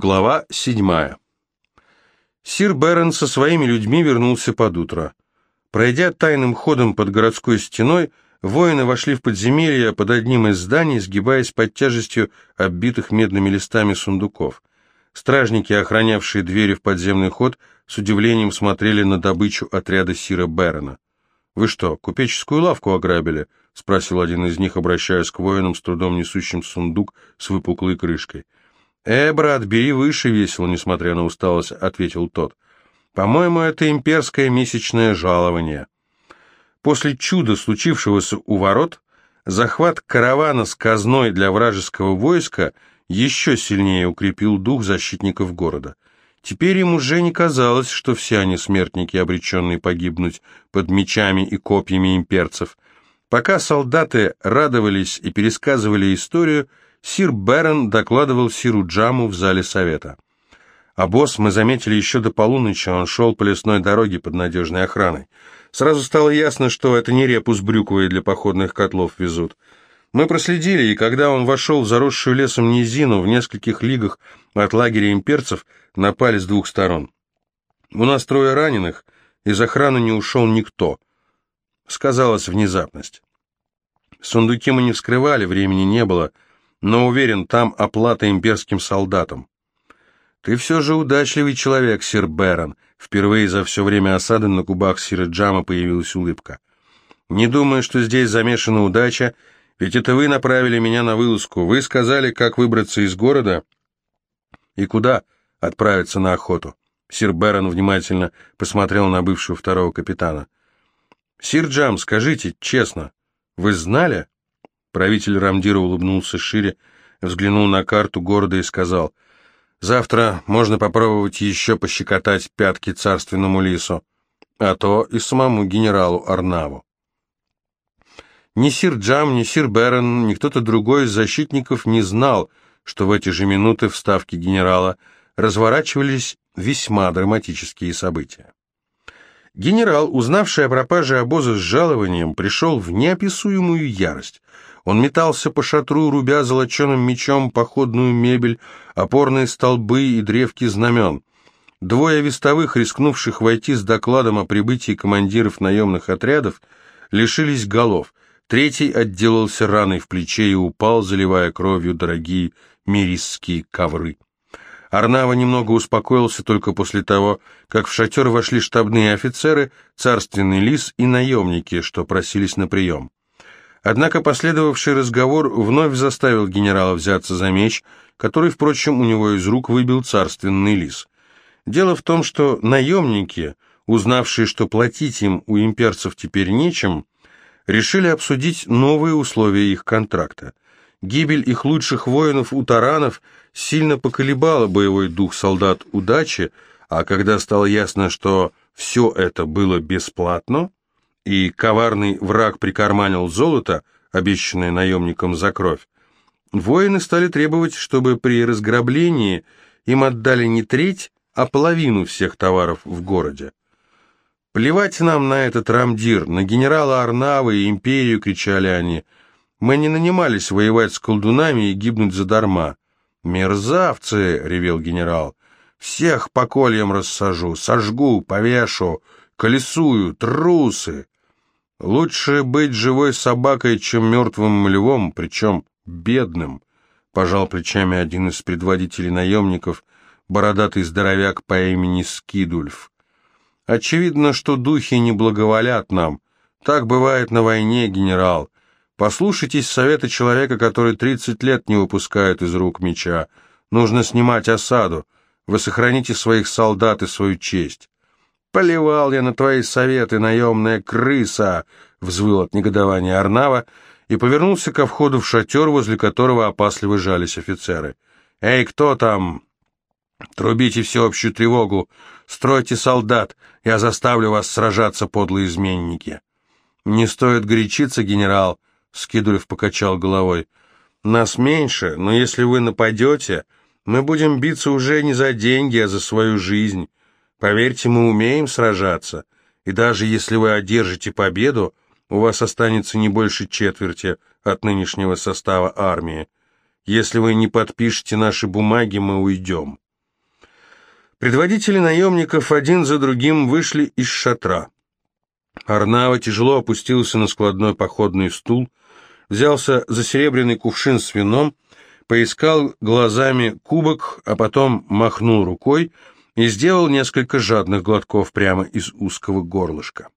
Глава седьмая. Сир Берн со своими людьми вернулся под утро. Пройдя тайным ходом под городской стеной, воины вошли в подземелье под одним из зданий, сгибаясь под тяжестью оббитых медными листами сундуков. Стражники, охранявшие двери в подземный ход, с удивлением смотрели на добычу отряда Сира Берона. «Вы что, купеческую лавку ограбили?» — спросил один из них, обращаясь к воинам, с трудом несущим сундук с выпуклой крышкой. «Э, брат, бери выше весело, несмотря на усталость», — ответил тот. «По-моему, это имперское месячное жалование». После чуда, случившегося у ворот, захват каравана с казной для вражеского войска еще сильнее укрепил дух защитников города. Теперь им уже не казалось, что все они смертники, обреченные погибнуть под мечами и копьями имперцев. Пока солдаты радовались и пересказывали историю, Сир Бэрон докладывал Сиру Джаму в зале совета. А босс мы заметили еще до полуночи, он шел по лесной дороге под надежной охраной. Сразу стало ясно, что это не репу с брюквой для походных котлов везут. Мы проследили, и когда он вошел в заросшую лесом низину в нескольких лигах от лагеря имперцев, напали с двух сторон. У нас трое раненых, из охраны не ушел никто. Сказалась внезапность. Сундуки мы не вскрывали, времени не было — но уверен, там оплата имперским солдатам. Ты все же удачливый человек, сир Бэрон. Впервые за все время осады на губах сира Джама появилась улыбка. Не думаю, что здесь замешана удача, ведь это вы направили меня на вылазку. Вы сказали, как выбраться из города и куда отправиться на охоту. Сир Бэрон внимательно посмотрел на бывшего второго капитана. «Сир Джам, скажите честно, вы знали?» Правитель Рамдира улыбнулся шире, взглянул на карту города и сказал, «Завтра можно попробовать еще пощекотать пятки царственному лису, а то и самому генералу Арнаву». Ни сир Джам, ни сир Берн, ни кто-то другой из защитников не знал, что в эти же минуты в ставке генерала разворачивались весьма драматические события. Генерал, узнавший о пропаже обоза с жалованием, пришел в неописуемую ярость. Он метался по шатру, рубя золоченым мечом походную мебель, опорные столбы и древки знамен. Двое вестовых, рискнувших войти с докладом о прибытии командиров наемных отрядов, лишились голов. Третий отделался раной в плече и упал, заливая кровью дорогие мирисские ковры. Арнава немного успокоился только после того, как в шатер вошли штабные офицеры, царственный лис и наемники, что просились на прием. Однако последовавший разговор вновь заставил генерала взяться за меч, который, впрочем, у него из рук выбил царственный лис. Дело в том, что наемники, узнавшие, что платить им у имперцев теперь нечем, решили обсудить новые условия их контракта. Гибель их лучших воинов у таранов сильно поколебала боевой дух солдат удачи, а когда стало ясно, что все это было бесплатно, и коварный враг прикарманил золото, обещанное наемникам за кровь, воины стали требовать, чтобы при разграблении им отдали не треть, а половину всех товаров в городе. «Плевать нам на этот рамдир, на генерала Арнавы и империю!» — кричали они. «Мы не нанимались воевать с колдунами и гибнуть задарма». «Мерзавцы!» — ревел генерал. «Всех по кольям рассажу, сожгу, повешу, колесую, трусы!» Лучше быть живой собакой, чем мертвым львом, причем бедным, пожал плечами один из предводителей наемников, бородатый здоровяк по имени Скидульф. Очевидно, что духи не благоволят нам. Так бывает на войне, генерал. Послушайтесь совета человека, который тридцать лет не выпускает из рук меча. Нужно снимать осаду. Вы сохраните своих солдат и свою честь. «Поливал я на твои советы, наемная крыса!» — взвыл от негодования Арнава и повернулся ко входу в шатер, возле которого опасливо жались офицеры. «Эй, кто там?» «Трубите всеобщую тревогу! Стройте солдат! Я заставлю вас сражаться, подлые изменники!» «Не стоит горячиться, генерал!» — Скидулев покачал головой. «Нас меньше, но если вы нападете, мы будем биться уже не за деньги, а за свою жизнь. Поверьте, мы умеем сражаться, и даже если вы одержите победу, у вас останется не больше четверти от нынешнего состава армии. Если вы не подпишете наши бумаги, мы уйдем». Предводители наемников один за другим вышли из шатра. Арнава тяжело опустился на складной походный стул, взялся за серебряный кувшин с вином, поискал глазами кубок, а потом махнул рукой и сделал несколько жадных глотков прямо из узкого горлышка.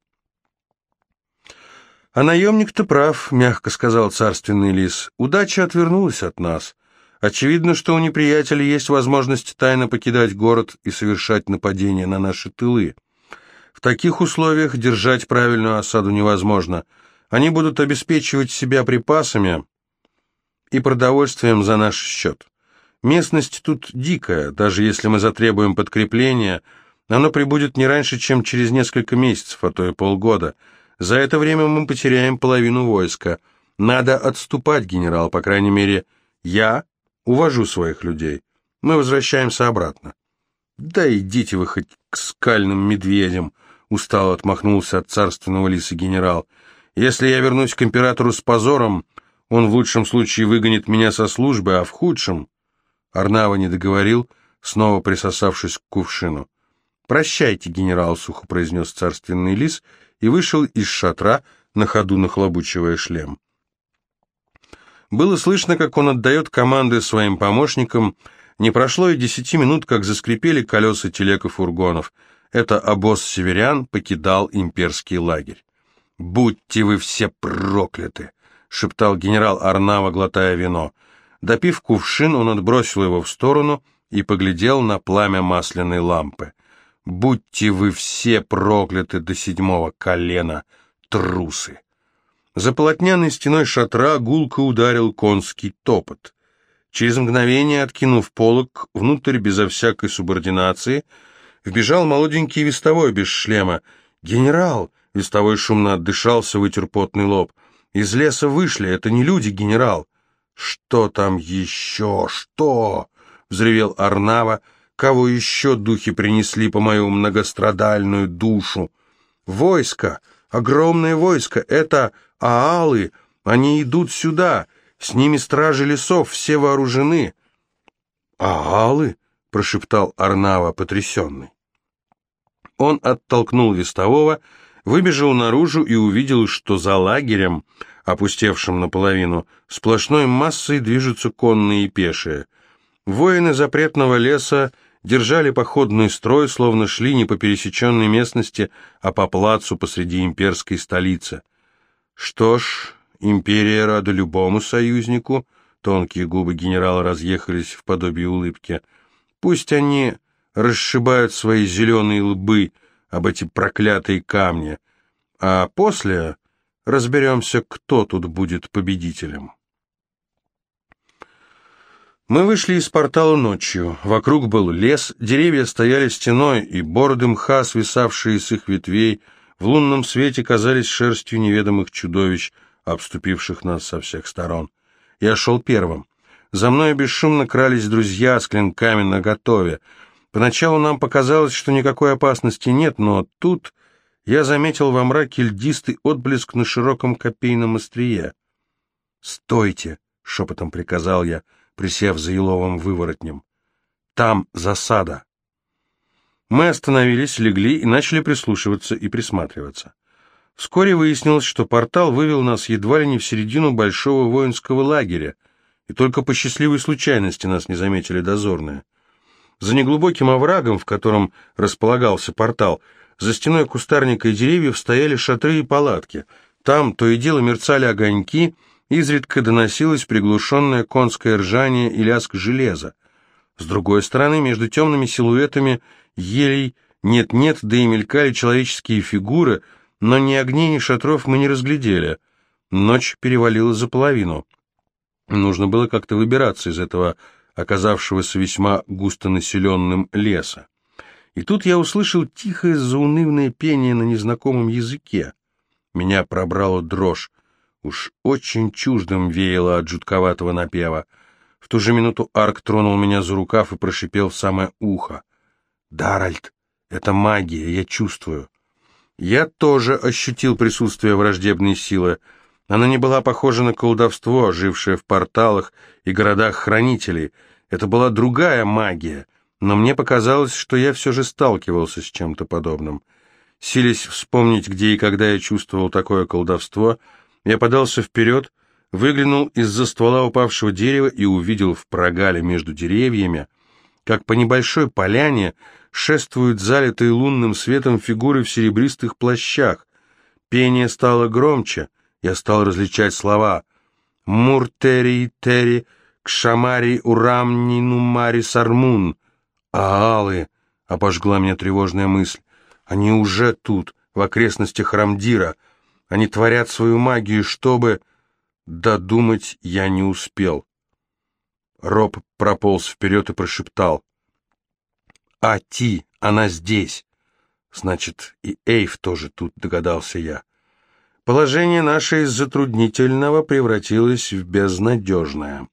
«А наемник-то прав», — мягко сказал царственный лис. «Удача отвернулась от нас. Очевидно, что у неприятеля есть возможность тайно покидать город и совершать нападение на наши тылы. В таких условиях держать правильную осаду невозможно. Они будут обеспечивать себя припасами и продовольствием за наш счет. Местность тут дикая, даже если мы затребуем подкрепления, оно прибудет не раньше, чем через несколько месяцев, а то и полгода». За это время мы потеряем половину войска. Надо отступать, генерал, по крайней мере, я увожу своих людей. Мы возвращаемся обратно. Да идите вы хоть к скальным медведям, устало отмахнулся от царственного лиса генерал. Если я вернусь к императору с позором, он в лучшем случае выгонит меня со службы, а в худшем... Арнава не договорил, снова присосавшись к кувшину. «Прощайте, генерал», — сухо произнес царственный лис и вышел из шатра, на ходу нахлобучивая шлем. Было слышно, как он отдает команды своим помощникам. Не прошло и десяти минут, как заскрипели колеса телег и фургонов. Это обоз северян покидал имперский лагерь. «Будьте вы все прокляты!» — шептал генерал Арнава, глотая вино. Допив кувшин, он отбросил его в сторону и поглядел на пламя масляной лампы. Будьте вы все прокляты до седьмого колена, трусы!» За полотняной стеной шатра гулко ударил конский топот. Через мгновение, откинув полог, внутрь безо всякой субординации, вбежал молоденький вестовой без шлема. «Генерал!» — вестовой шумно отдышался, вытер потный лоб. «Из леса вышли, это не люди, генерал!» «Что там еще? Что?» — взревел Арнава, — Кого еще духи принесли по мою многострадальную душу? Войско, огромное войско, это аалы, они идут сюда, с ними стражи лесов, все вооружены. «Аалы?» — прошептал Арнава, потрясенный. Он оттолкнул вестового, выбежал наружу и увидел, что за лагерем, опустевшим наполовину, сплошной массой движутся конные и пешие. Воины запретного леса держали походный строй, словно шли не по пересеченной местности, а по плацу посреди имперской столицы. Что ж, империя рада любому союзнику, тонкие губы генерала разъехались в подобие улыбки. Пусть они расшибают свои зеленые лбы об эти проклятые камни, а после разберемся, кто тут будет победителем. Мы вышли из портала ночью. Вокруг был лес, деревья стояли стеной, и бороды мха, свисавшие с их ветвей, в лунном свете казались шерстью неведомых чудовищ, обступивших нас со всех сторон. Я шел первым. За мной бесшумно крались друзья с клинками наготове. Поначалу нам показалось, что никакой опасности нет, но тут я заметил во мраке льдистый отблеск на широком копейном острие. «Стойте!» — шепотом приказал я — присев за еловым выворотнем. «Там засада!» Мы остановились, легли и начали прислушиваться и присматриваться. Вскоре выяснилось, что портал вывел нас едва ли не в середину большого воинского лагеря, и только по счастливой случайности нас не заметили дозорные. За неглубоким оврагом, в котором располагался портал, за стеной кустарника и деревьев стояли шатры и палатки. Там то и дело мерцали огоньки — Изредка доносилось приглушенное конское ржание и лязг железа. С другой стороны, между темными силуэтами елей нет-нет, да и мелькали человеческие фигуры, но ни огней, ни шатров мы не разглядели. Ночь перевалила за половину. Нужно было как-то выбираться из этого оказавшегося весьма густонаселенным леса. И тут я услышал тихое заунывное пение на незнакомом языке. Меня пробрала дрожь. Уж очень чуждым веяло от жутковатого напева. В ту же минуту Арк тронул меня за рукав и прошипел в самое ухо. «Даральд, это магия, я чувствую». Я тоже ощутил присутствие враждебной силы. Она не была похожа на колдовство, жившее в порталах и городах хранителей. Это была другая магия, но мне показалось, что я все же сталкивался с чем-то подобным. Силясь вспомнить, где и когда я чувствовал такое колдовство, я подался вперед, выглянул из-за ствола упавшего дерева и увидел в прогале между деревьями, как по небольшой поляне шествуют залитые лунным светом фигуры в серебристых плащах. Пение стало громче, я стал различать слова «Муртери тери, сармун». «Аалы!» — обожгла меня тревожная мысль. «Они уже тут, в окрестностях Рамдира. Они творят свою магию, чтобы...» Додумать я не успел. Роб прополз вперед и прошептал. «А Ти, она здесь!» «Значит, и Эйв тоже тут», — догадался я. Положение наше из затруднительного превратилось в безнадежное.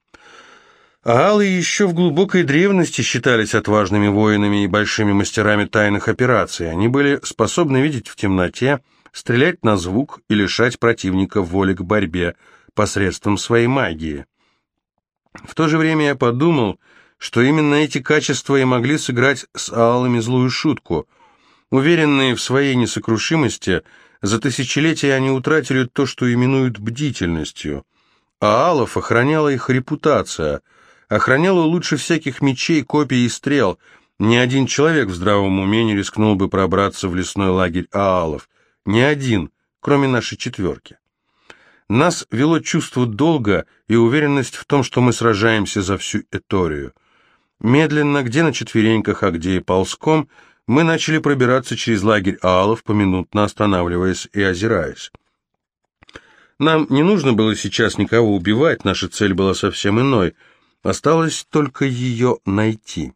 Аалы еще в глубокой древности считались отважными воинами и большими мастерами тайных операций. Они были способны видеть в темноте, стрелять на звук и лишать противника воли к борьбе посредством своей магии. В то же время я подумал, что именно эти качества и могли сыграть с Аалами злую шутку. Уверенные в своей несокрушимости, за тысячелетия они утратили то, что именуют бдительностью. А Аалов охраняла их репутация – охраняла лучше всяких мечей, копий и стрел. Ни один человек в здравом уме не рискнул бы пробраться в лесной лагерь Аалов. Ни один, кроме нашей четверки. Нас вело чувство долга и уверенность в том, что мы сражаемся за всю Эторию. Медленно, где на четвереньках, а где и ползком, мы начали пробираться через лагерь Аалов, поминутно останавливаясь и озираясь. Нам не нужно было сейчас никого убивать, наша цель была совсем иной — Осталось только ее найти.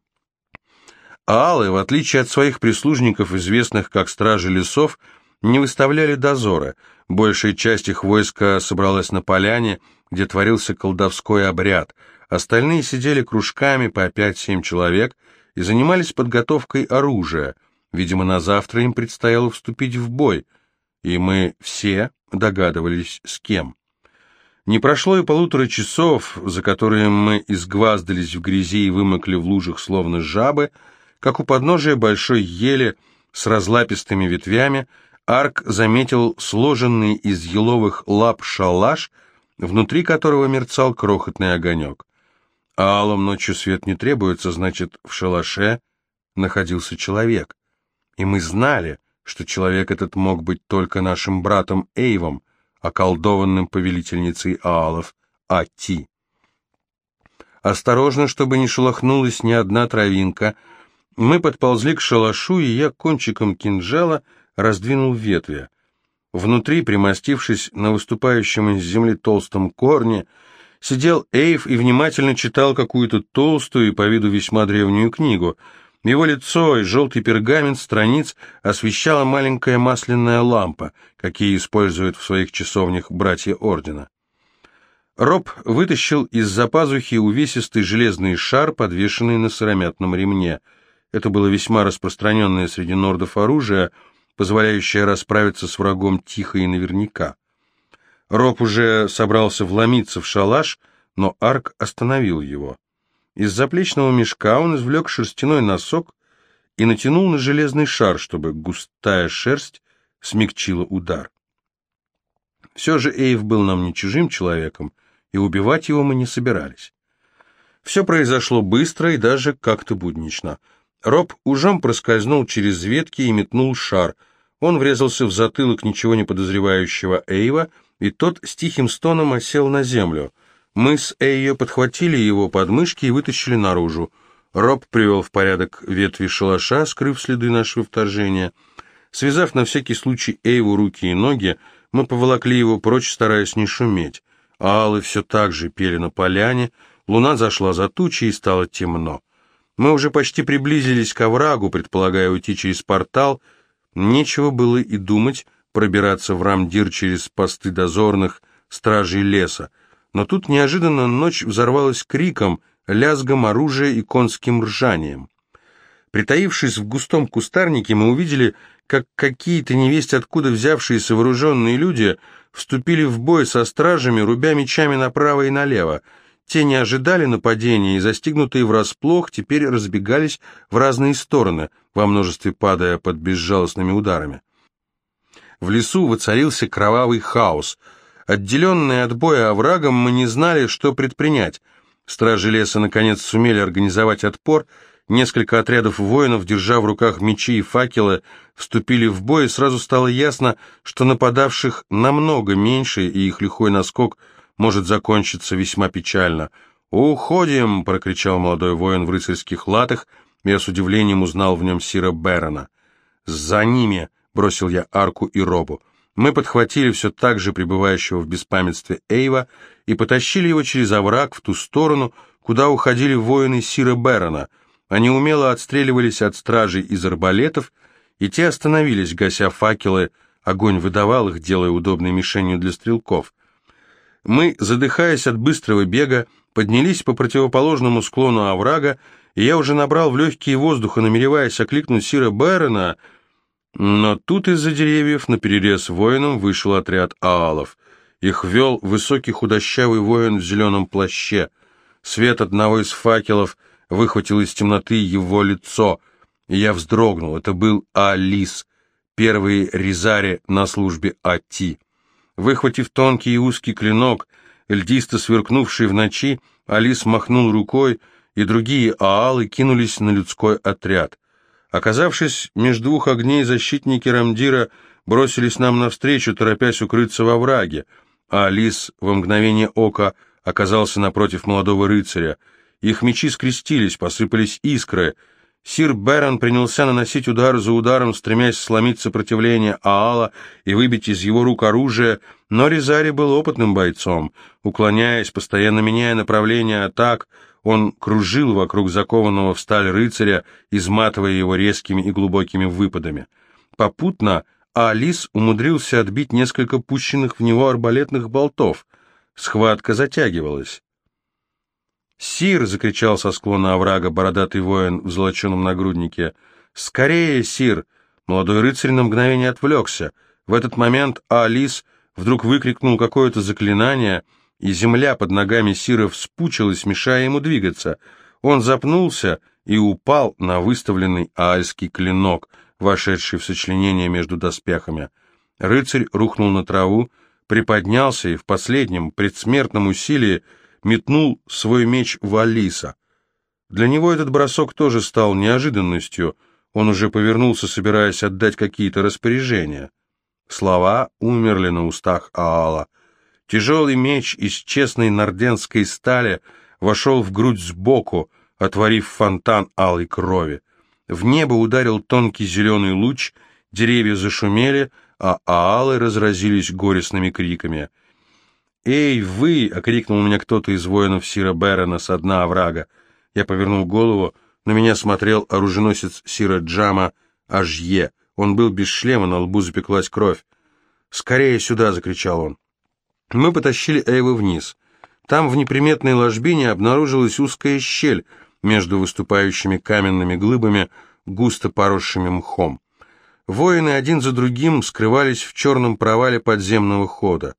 А Аллы, в отличие от своих прислужников, известных как стражи лесов, не выставляли дозора. Большая часть их войска собралась на поляне, где творился колдовской обряд. Остальные сидели кружками по 5-7 человек и занимались подготовкой оружия. Видимо, на завтра им предстояло вступить в бой, и мы все догадывались, с кем. Не прошло и полутора часов, за которые мы изгваздались в грязи и вымокли в лужах, словно жабы, как у подножия большой ели с разлапистыми ветвями Арк заметил сложенный из еловых лап шалаш, внутри которого мерцал крохотный огонек. А алым ночью свет не требуется, значит, в шалаше находился человек. И мы знали, что человек этот мог быть только нашим братом Эйвом, околдованным повелительницей Аалов, Ати. Осторожно, чтобы не шелохнулась ни одна травинка, мы подползли к шалашу, и я кончиком кинжала раздвинул ветви. Внутри, примостившись на выступающем из земли толстом корне, сидел Эйв и внимательно читал какую-то толстую и по виду весьма древнюю книгу — его лицо и желтый пергамент страниц освещала маленькая масляная лампа, какие используют в своих часовнях братья Ордена. Роб вытащил из-за пазухи увесистый железный шар, подвешенный на сыромятном ремне. Это было весьма распространенное среди нордов оружие, позволяющее расправиться с врагом тихо и наверняка. Роб уже собрался вломиться в шалаш, но Арк остановил его. Из заплечного мешка он извлек шерстяной носок и натянул на железный шар, чтобы густая шерсть смягчила удар. Все же Эйв был нам не чужим человеком, и убивать его мы не собирались. Все произошло быстро и даже как-то буднично. Роб ужом проскользнул через ветки и метнул шар. Он врезался в затылок ничего не подозревающего Эйва, и тот с тихим стоном осел на землю. Мы с Эйо подхватили его подмышки и вытащили наружу. Роб привел в порядок ветви шалаша, скрыв следы нашего вторжения. Связав на всякий случай Эйву руки и ноги, мы поволокли его прочь, стараясь не шуметь. Алы все так же пели на поляне, луна зашла за тучи и стало темно. Мы уже почти приблизились к оврагу, предполагая уйти через портал. Нечего было и думать пробираться в Рамдир через посты дозорных стражей леса но тут неожиданно ночь взорвалась криком, лязгом оружия и конским ржанием. Притаившись в густом кустарнике, мы увидели, как какие-то невесть откуда взявшиеся вооруженные люди вступили в бой со стражами, рубя мечами направо и налево. Те не ожидали нападения и, застигнутые врасплох, теперь разбегались в разные стороны, во множестве падая под безжалостными ударами. В лесу воцарился кровавый хаос. Отделенные от боя оврагом, мы не знали, что предпринять. Стражи леса, наконец, сумели организовать отпор. Несколько отрядов воинов, держа в руках мечи и факелы, вступили в бой, и сразу стало ясно, что нападавших намного меньше, и их лихой наскок – может закончиться весьма печально. «Уходим!» — прокричал молодой воин в рыцарских латах, я с удивлением узнал в нем Сира Бэрона. «За ними!» — бросил я арку и робу. Мы подхватили все так же пребывающего в беспамятстве Эйва и потащили его через овраг в ту сторону, куда уходили воины Сира Бэрона. Они умело отстреливались от стражей из арбалетов, и те остановились, гася факелы, огонь выдавал их, делая удобной мишенью для стрелков. Мы, задыхаясь от быстрого бега, поднялись по противоположному склону оврага, и я уже набрал в легкие воздуха, намереваясь окликнуть Сира Бэрона, но тут из-за деревьев на перерез воинам вышел отряд аалов. Их вел высокий худощавый воин в зеленом плаще. Свет одного из факелов выхватил из темноты его лицо, и я вздрогнул. Это был Алис, первый резари на службе Ати. Выхватив тонкий и узкий клинок, льдисто сверкнувший в ночи, Алис махнул рукой, и другие аалы кинулись на людской отряд. Оказавшись между двух огней, защитники Рамдира бросились нам навстречу, торопясь укрыться во враге, а Алис во мгновение ока оказался напротив молодого рыцаря. Их мечи скрестились, посыпались искры — Сир Бэрон принялся наносить удар за ударом, стремясь сломить сопротивление Аала и выбить из его рук оружие, но Резари был опытным бойцом. Уклоняясь, постоянно меняя направление атак, он кружил вокруг закованного в сталь рыцаря, изматывая его резкими и глубокими выпадами. Попутно Алис умудрился отбить несколько пущенных в него арбалетных болтов. Схватка затягивалась. «Сир!» — закричал со склона оврага бородатый воин в золоченом нагруднике. «Скорее, сир!» Молодой рыцарь на мгновение отвлекся. В этот момент Алис вдруг выкрикнул какое-то заклинание, и земля под ногами сира вспучилась, мешая ему двигаться. Он запнулся и упал на выставленный аальский клинок, вошедший в сочленение между доспехами. Рыцарь рухнул на траву, приподнялся и в последнем предсмертном усилии метнул свой меч в Алиса. Для него этот бросок тоже стал неожиданностью, он уже повернулся, собираясь отдать какие-то распоряжения. Слова умерли на устах Аала. Тяжелый меч из честной норденской стали вошел в грудь сбоку, отворив фонтан алой крови. В небо ударил тонкий зеленый луч, деревья зашумели, а аалы разразились горестными криками — «Эй, вы!» — окрикнул меня кто-то из воинов Сира Бэрона с дна оврага. Я повернул голову, на меня смотрел оруженосец Сира Джама Ажье. Он был без шлема, на лбу запеклась кровь. «Скорее сюда!» — закричал он. Мы потащили Эйва вниз. Там в неприметной ложбине обнаружилась узкая щель между выступающими каменными глыбами, густо поросшими мхом. Воины один за другим скрывались в черном провале подземного хода.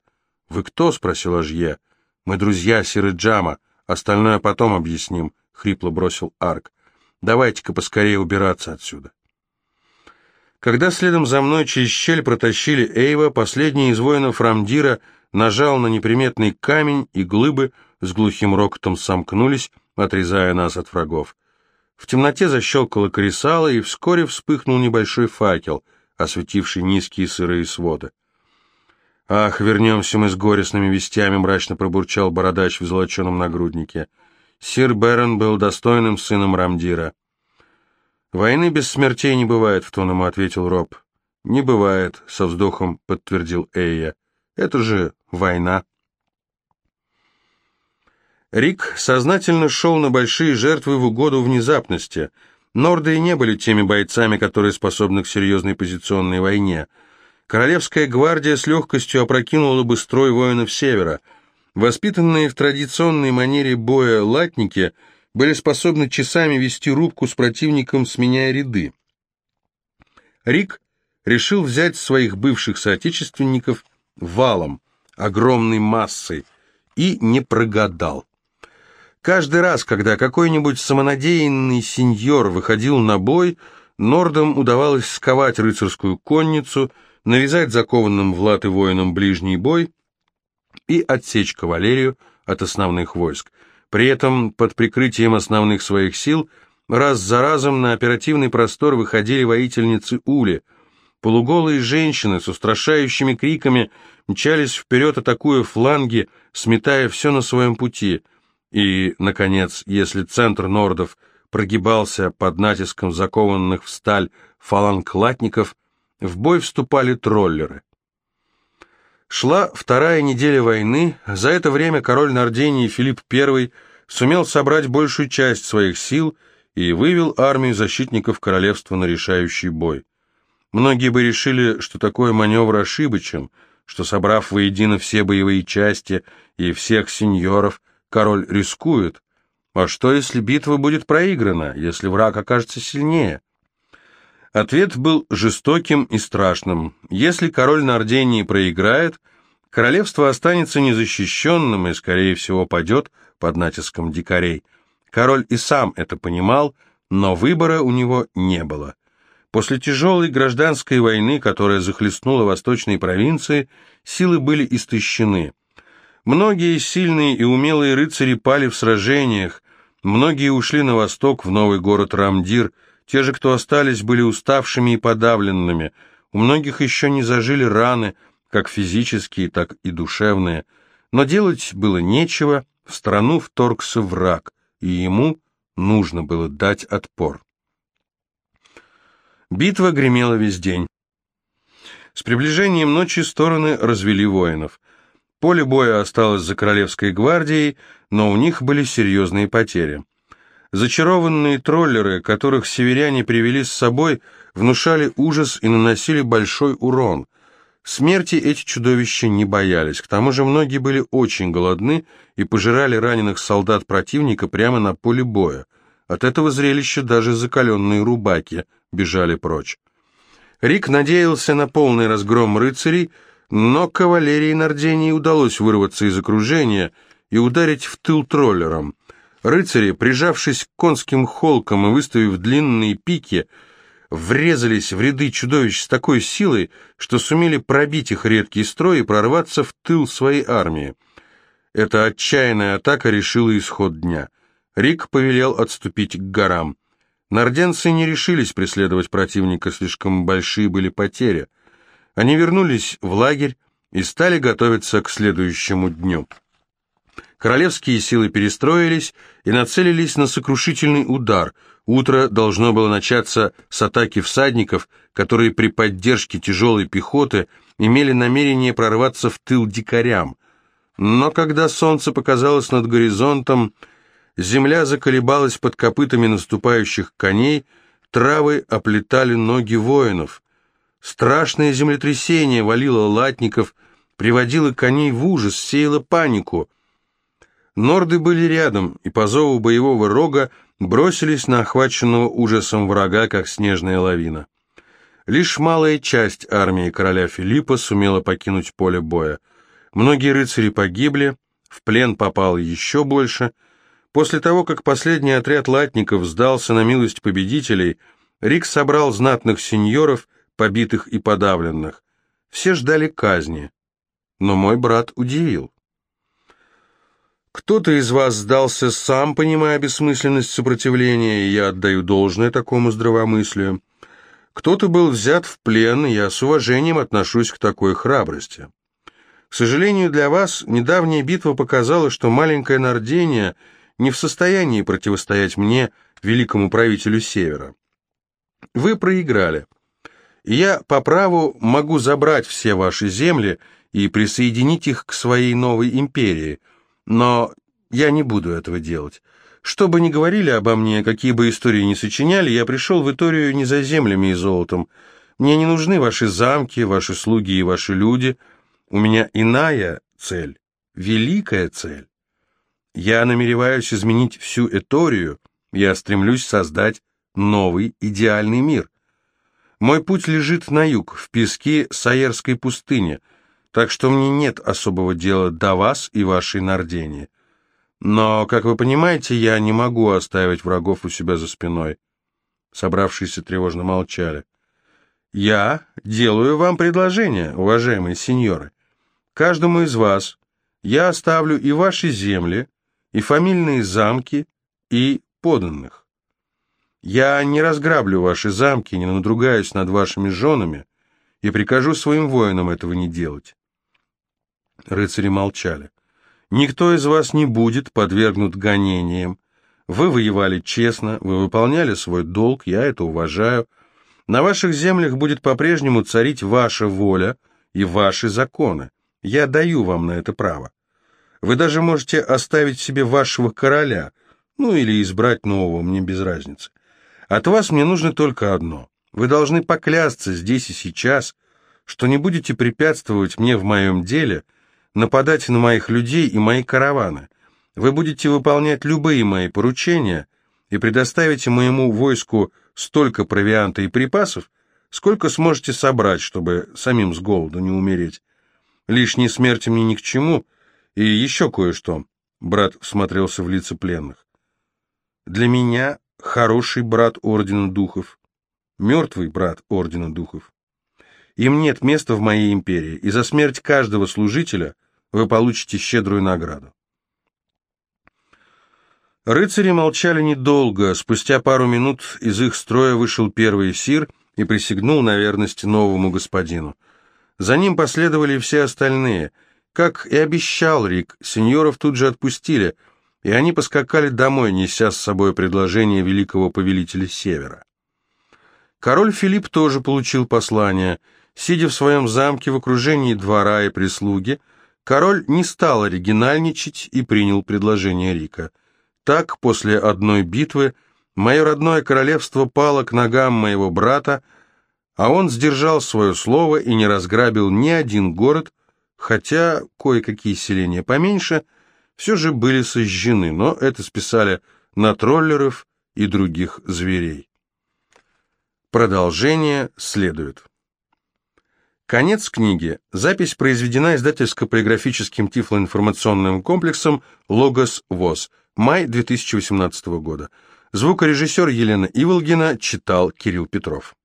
«Вы кто?» — спросил Ажье. «Мы друзья Сиры Джама. Остальное потом объясним», — хрипло бросил Арк. «Давайте-ка поскорее убираться отсюда». Когда следом за мной через щель протащили Эйва, последний из воинов Рамдира нажал на неприметный камень, и глыбы с глухим рокотом сомкнулись, отрезая нас от врагов. В темноте защелкало кресало, и вскоре вспыхнул небольшой факел, осветивший низкие сырые своды. «Ах, вернемся мы с горестными вестями», — мрачно пробурчал бородач в золоченом нагруднике. Сир Бэрон был достойным сыном Рамдира. «Войны без смертей не бывает», — в тон ему ответил Роб. «Не бывает», — со вздохом подтвердил Эйя. «Это же война». Рик сознательно шел на большие жертвы в угоду внезапности. Норды и не были теми бойцами, которые способны к серьезной позиционной войне — Королевская гвардия с легкостью опрокинула бы строй воинов Севера. Воспитанные в традиционной манере боя латники были способны часами вести рубку с противником, сменяя ряды. Рик решил взять своих бывших соотечественников валом, огромной массой, и не прогадал. Каждый раз, когда какой-нибудь самонадеянный сеньор выходил на бой, Нордам удавалось сковать рыцарскую конницу, навязать закованным в латы воинам ближний бой и отсечь кавалерию от основных войск. При этом под прикрытием основных своих сил раз за разом на оперативный простор выходили воительницы Ули. Полуголые женщины с устрашающими криками мчались вперед, атакуя фланги, сметая все на своем пути. И, наконец, если центр нордов прогибался под натиском закованных в сталь фаланг латников, в бой вступали троллеры. Шла вторая неделя войны, за это время король Нардении Филипп I сумел собрать большую часть своих сил и вывел армию защитников королевства на решающий бой. Многие бы решили, что такой маневр ошибочен, что, собрав воедино все боевые части и всех сеньоров, король рискует. А что, если битва будет проиграна, если враг окажется сильнее? Ответ был жестоким и страшным. Если король Нардении проиграет, королевство останется незащищенным и, скорее всего, падет под натиском дикарей. Король и сам это понимал, но выбора у него не было. После тяжелой гражданской войны, которая захлестнула восточные провинции, силы были истощены. Многие сильные и умелые рыцари пали в сражениях, многие ушли на восток в новый город Рамдир – те же, кто остались, были уставшими и подавленными. У многих еще не зажили раны, как физические, так и душевные. Но делать было нечего, в страну вторгся враг, и ему нужно было дать отпор. Битва гремела весь день. С приближением ночи стороны развели воинов. Поле боя осталось за Королевской гвардией, но у них были серьезные потери. Зачарованные троллеры, которых северяне привели с собой, внушали ужас и наносили большой урон. Смерти эти чудовища не боялись, к тому же многие были очень голодны и пожирали раненых солдат противника прямо на поле боя. От этого зрелища даже закаленные рубаки бежали прочь. Рик надеялся на полный разгром рыцарей, но кавалерии Нардении удалось вырваться из окружения и ударить в тыл троллерам. Рыцари, прижавшись к конским холкам и выставив длинные пики, врезались в ряды чудовищ с такой силой, что сумели пробить их редкий строй и прорваться в тыл своей армии. Эта отчаянная атака решила исход дня. Рик повелел отступить к горам. Норденцы не решились преследовать противника, слишком большие были потери. Они вернулись в лагерь и стали готовиться к следующему дню. Королевские силы перестроились и нацелились на сокрушительный удар. Утро должно было начаться с атаки всадников, которые при поддержке тяжелой пехоты имели намерение прорваться в тыл дикарям. Но когда солнце показалось над горизонтом, земля заколебалась под копытами наступающих коней, травы оплетали ноги воинов. Страшное землетрясение валило латников, приводило коней в ужас, сеяло панику — Норды были рядом, и по зову боевого рога бросились на охваченного ужасом врага, как снежная лавина. Лишь малая часть армии короля Филиппа сумела покинуть поле боя. Многие рыцари погибли, в плен попало еще больше. После того, как последний отряд латников сдался на милость победителей, Рик собрал знатных сеньоров, побитых и подавленных. Все ждали казни. Но мой брат удивил. Кто-то из вас сдался сам, понимая бессмысленность сопротивления, и я отдаю должное такому здравомыслию. Кто-то был взят в плен, и я с уважением отношусь к такой храбрости. К сожалению для вас, недавняя битва показала, что маленькое Нардения не в состоянии противостоять мне, великому правителю Севера. Вы проиграли. Я по праву могу забрать все ваши земли и присоединить их к своей новой империи – но я не буду этого делать. Что бы ни говорили обо мне, какие бы истории ни сочиняли, я пришел в Иторию не за землями и золотом. Мне не нужны ваши замки, ваши слуги и ваши люди. У меня иная цель, великая цель. Я намереваюсь изменить всю Эторию, я стремлюсь создать новый идеальный мир. Мой путь лежит на юг, в пески Саерской пустыни – так что мне нет особого дела до вас и вашей Нардении. Но, как вы понимаете, я не могу оставить врагов у себя за спиной. Собравшиеся тревожно молчали. Я делаю вам предложение, уважаемые сеньоры. Каждому из вас я оставлю и ваши земли, и фамильные замки, и поданных. Я не разграблю ваши замки, не надругаюсь над вашими женами и прикажу своим воинам этого не делать. Рыцари молчали. Никто из вас не будет подвергнут гонениям. Вы воевали честно, вы выполняли свой долг, я это уважаю. На ваших землях будет по-прежнему царить ваша воля и ваши законы. Я даю вам на это право. Вы даже можете оставить себе вашего короля, ну или избрать нового, мне без разницы. От вас мне нужно только одно. Вы должны поклясться здесь и сейчас, что не будете препятствовать мне в моем деле, нападать на моих людей и мои караваны. Вы будете выполнять любые мои поручения и предоставите моему войску столько провианта и припасов, сколько сможете собрать, чтобы самим с голоду не умереть. Лишние смерти мне ни к чему, и еще кое-что. Брат всмотрелся в лица пленных. Для меня хороший брат Ордена Духов, мертвый брат Ордена Духов. Им нет места в моей империи, и за смерть каждого служителя вы получите щедрую награду. Рыцари молчали недолго. Спустя пару минут из их строя вышел первый сир и присягнул на верность новому господину. За ним последовали все остальные. Как и обещал Рик, сеньоров тут же отпустили, и они поскакали домой, неся с собой предложение великого повелителя Севера. Король Филипп тоже получил послание. Сидя в своем замке в окружении двора и прислуги, король не стал оригинальничать и принял предложение Рика – так, после одной битвы, мое родное королевство пало к ногам моего брата, а он сдержал свое слово и не разграбил ни один город, хотя кое-какие селения поменьше все же были сожжены, но это списали на троллеров и других зверей. Продолжение следует. Конец книги. Запись произведена издательско-полиграфическим тифлоинформационным комплексом «Логос ВОЗ». Май 2018 года. Звукорежиссер Елена Иволгина читал Кирилл Петров.